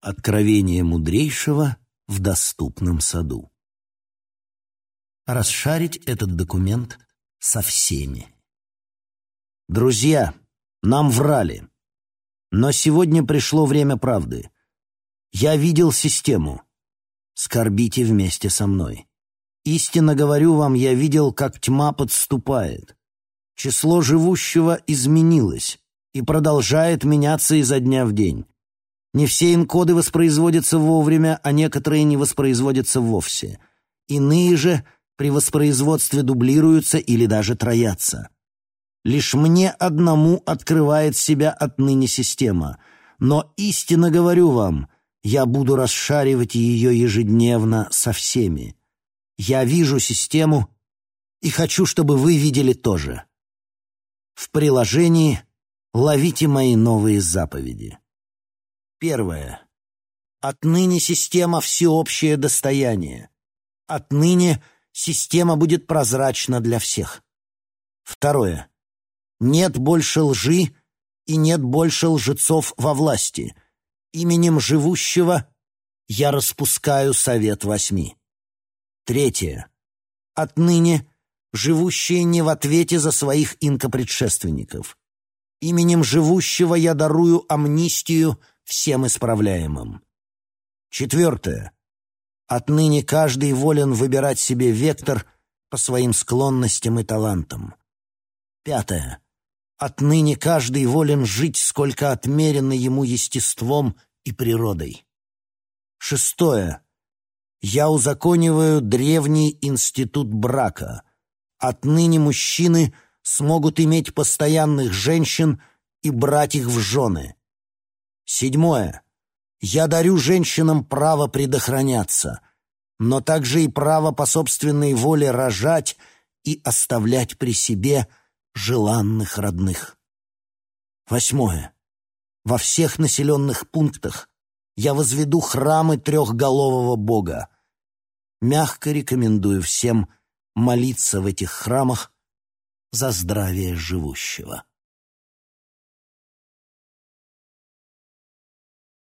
Откровение мудрейшего в доступном саду. Расшарить этот документ со всеми. Друзья, нам врали. Но сегодня пришло время правды. Я видел систему. Скорбите вместе со мной. Истинно говорю вам, я видел, как тьма подступает. Число живущего изменилось и продолжает меняться изо дня в день. Не все инкоды воспроизводятся вовремя, а некоторые не воспроизводятся вовсе. Иные же при воспроизводстве дублируются или даже троятся. Лишь мне одному открывает себя отныне система. Но истинно говорю вам, я буду расшаривать ее ежедневно со всеми. Я вижу систему и хочу, чтобы вы видели тоже. В приложении ловите мои новые заповеди. Первое. Отныне система — всеобщее достояние. Отныне система будет прозрачна для всех. Второе. Нет больше лжи и нет больше лжецов во власти. Именем живущего я распускаю совет восьми. Третье. Отныне живущие не в ответе за своих инкопредшественников. Именем живущего я дарую амнистию всем исправляемым. Четвертое. Отныне каждый волен выбирать себе вектор по своим склонностям и талантам. Пятое. Отныне каждый волен жить, сколько отмерено ему естеством и природой. Шестое. Я узакониваю древний институт брака. Отныне мужчины смогут иметь постоянных женщин и брать их в жены. Седьмое. Я дарю женщинам право предохраняться, но также и право по собственной воле рожать и оставлять при себе желанных родных. Восьмое. Во всех населенных пунктах я возведу храмы трехголового бога. Мягко рекомендую всем молиться в этих храмах за здравие живущего.